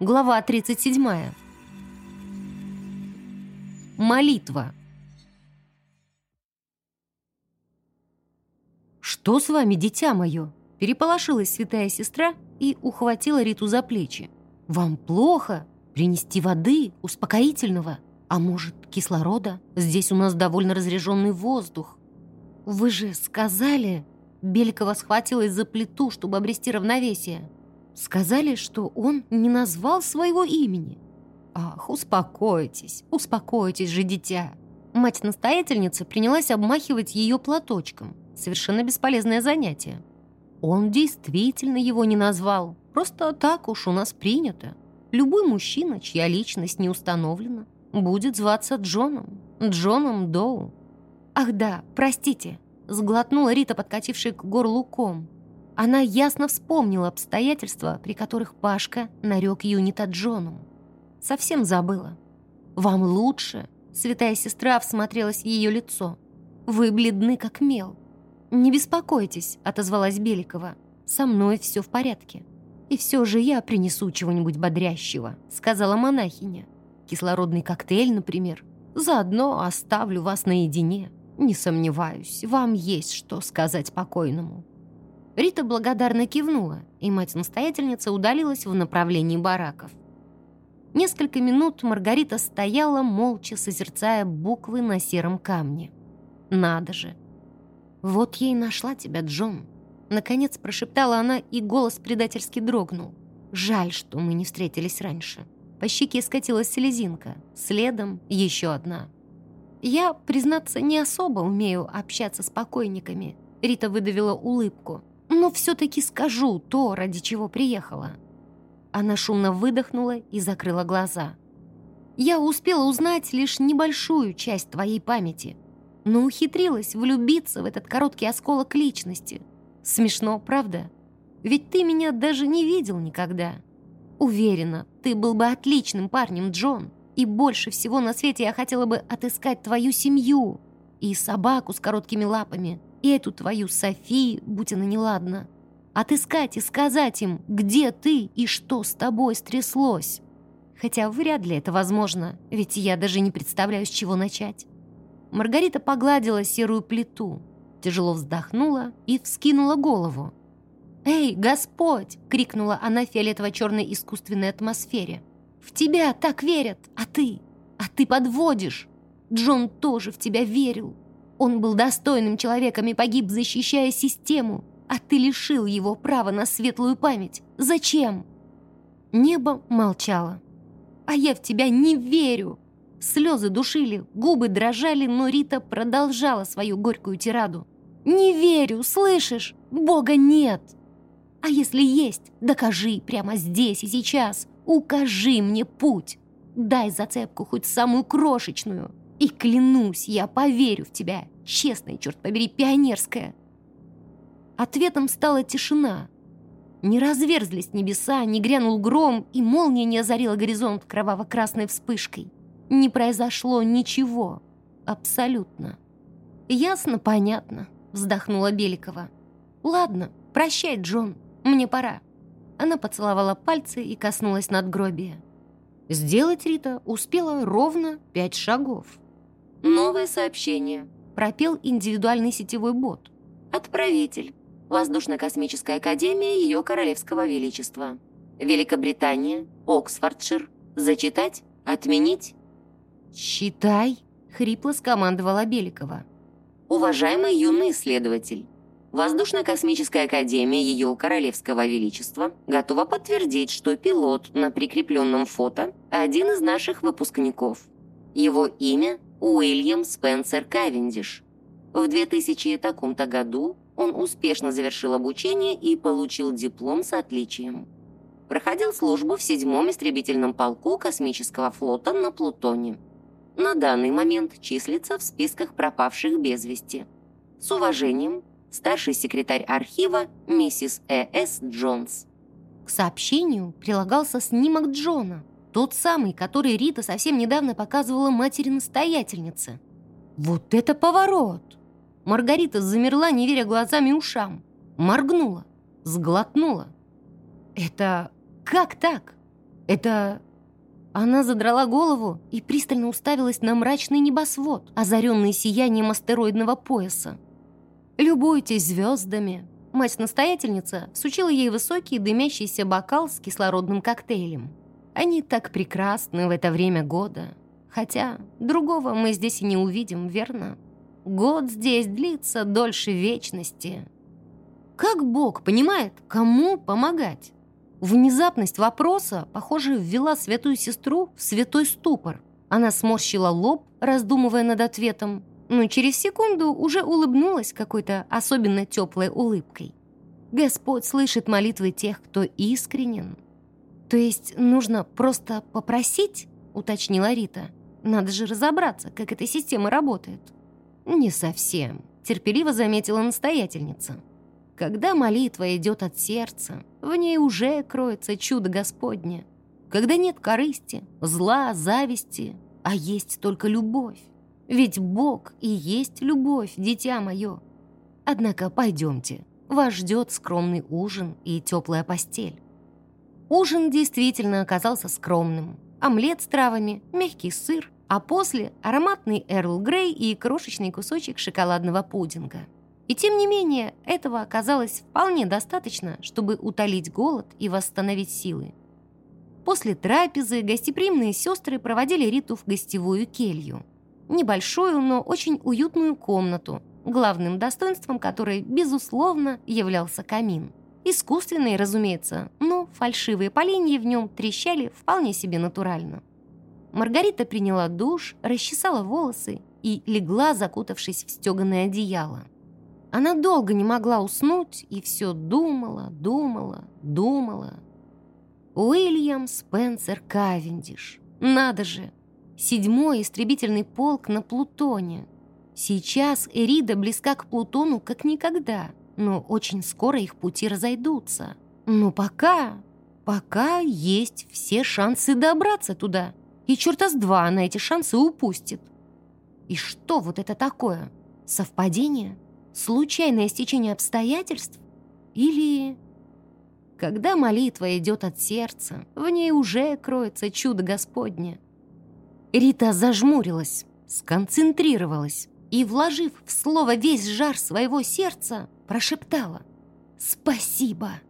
Глава 37. Молитва. «Что с вами, дитя мое?» Переполошилась святая сестра и ухватила Риту за плечи. «Вам плохо? Принести воды, успокоительного? А может, кислорода? Здесь у нас довольно разреженный воздух». «Вы же сказали...» Беликова схватилась за плиту, чтобы обрести равновесие. Сказали, что он не назвал своего имени. Ах, успокойтесь, успокойтесь же, дитя. Мать-настоятельница принялась обмахивать ее платочком. Совершенно бесполезное занятие. Он действительно его не назвал. Просто так уж у нас принято. Любой мужчина, чья личность не установлена, будет зваться Джоном. Джоном Доу. Ах да, простите, сглотнула Рита, подкатившая к горлу ком. Она ясно вспомнила обстоятельства, при которых Пашка нарек Юнита Джоном. Совсем забыла. «Вам лучше?» Святая сестра всмотрелась в ее лицо. «Вы бледны, как мел». «Не беспокойтесь», — отозвалась Беликова. «Со мной все в порядке». «И все же я принесу чего-нибудь бодрящего», — сказала монахиня. «Кислородный коктейль, например. Заодно оставлю вас наедине. Не сомневаюсь, вам есть что сказать покойному». Рита благодарно кивнула, и мать-настоятельница удалилась в направлении бараков. Несколько минут Маргарита стояла, молча созерцая буквы на сером камне. «Надо же!» «Вот и нашла тебя, Джон!» Наконец прошептала она, и голос предательски дрогнул. «Жаль, что мы не встретились раньше». По щеке скатилась слезинка, следом еще одна. «Я, признаться, не особо умею общаться с покойниками», Рита выдавила улыбку но все-таки скажу то, ради чего приехала». Она шумно выдохнула и закрыла глаза. «Я успела узнать лишь небольшую часть твоей памяти, но ухитрилась влюбиться в этот короткий осколок личности. Смешно, правда? Ведь ты меня даже не видел никогда. Уверена, ты был бы отличным парнем, Джон, и больше всего на свете я хотела бы отыскать твою семью и собаку с короткими лапами, и эту твою Софи, будь она неладна. Отыскать и сказать им, где ты и что с тобой стряслось. Хотя вряд ли это возможно, ведь я даже не представляю, с чего начать. Маргарита погладила серую плиту, тяжело вздохнула и вскинула голову. «Эй, Господь!» — крикнула она в фиолетово-черной искусственной атмосфере. «В тебя так верят, а ты? А ты подводишь! Джон тоже в тебя верил, он был достойным человеком и погиб, защищая систему, а ты лишил его права на светлую память. Зачем?» Небо молчало. «А я в тебя не верю!» Слезы душили, губы дрожали, но Рита продолжала свою горькую тираду. «Не верю, слышишь? Бога нет!» «А если есть, докажи прямо здесь и сейчас. Укажи мне путь. Дай зацепку хоть самую крошечную. И клянусь, я поверю в тебя, честная, черт побери, пионерская. Ответом стала тишина. Не разверзлись небеса, не грянул гром, и молния не озарила горизонт кроваво-красной вспышкой. Не произошло ничего. Абсолютно. «Ясно, понятно», — вздохнула Беликова. «Ладно, прощай, Джон, мне пора». Она поцеловала пальцы и коснулась надгробия. Сделать Рита успела ровно пять шагов. Новое сообщение. Пропел индивидуальный сетевой бот. Отправитель. Воздушно-космическая академия Ее Королевского Величества. Великобритания. Оксфордшир. Зачитать? Отменить? «Читай!» — хрипло скомандовала Беликова. Уважаемый юный исследователь, Воздушно-космическая академия Ее Королевского Величества готова подтвердить, что пилот на прикрепленном фото – один из наших выпускников. Его имя Уильям Спенсер Кавендиш. В 2000 таком-то году он успешно завершил обучение и получил диплом с отличием. Проходил службу в седьмом истребительном полку космического флота на Плутоне. На данный момент числится в списках пропавших без вести. С уважением, старший секретарь архива миссис Э. С. Джонс. К сообщению прилагался снимок Джона – тот самый, который Рита совсем недавно показывала матери-настоятельнице. Вот это поворот! Маргарита замерла, не веря глазами и ушам. Моргнула, сглотнула. Это как так? Это...» Она задрала голову и пристально уставилась на мрачный небосвод, озаренный сиянием астероидного пояса. «Любуйтесь звездами». Мать-настоятельница сучила ей высокий дымящийся бокал с кислородным коктейлем. Они так прекрасны в это время года. Хотя другого мы здесь и не увидим, верно? Год здесь длится дольше вечности. Как Бог понимает, кому помогать? Внезапность вопроса, похоже, ввела святую сестру в святой ступор. Она сморщила лоб, раздумывая над ответом, но через секунду уже улыбнулась какой-то особенно теплой улыбкой. Господь слышит молитвы тех, кто искренен. То есть нужно просто попросить, уточнила Рита. Надо же разобраться, как эта система работает. Не совсем, терпеливо заметила настоятельница. Когда молитва идет от сердца, в ней уже кроется чудо Господне. Когда нет корысти, зла, зависти, а есть только любовь. Ведь Бог и есть любовь, дитя мое. Однако пойдемте, вас ждет скромный ужин и теплая постель. Ужин действительно оказался скромным. Омлет с травами, мягкий сыр, а после ароматный Эрл Грей и крошечный кусочек шоколадного пудинга. И тем не менее, этого оказалось вполне достаточно, чтобы утолить голод и восстановить силы. После трапезы гостеприимные сестры проводили Риту в гостевую келью – Небольшую, но очень уютную комнату, главным достоинством которой, безусловно, являлся камин. Искусственный, разумеется, но фальшивые поленья в нем трещали вполне себе натурально. Маргарита приняла душ, расчесала волосы и легла, закутавшись в стеганое одеяло. Она долго не могла уснуть и все думала, думала, думала. Уильям Спенсер Кавендиш. Надо же, Седьмой истребительный полк на Плутоне. Сейчас Эрида близка к Плутону как никогда, но очень скоро их пути разойдутся. Но пока, пока есть все шансы добраться туда. И черта с два она эти шансы упустит. И что вот это такое? Совпадение? Случайное стечение обстоятельств? Или... Когда молитва идет от сердца, в ней уже кроется чудо Господне. Рита зажмурилась, сконцентрировалась и, вложив в слово весь жар своего сердца, прошептала «Спасибо!»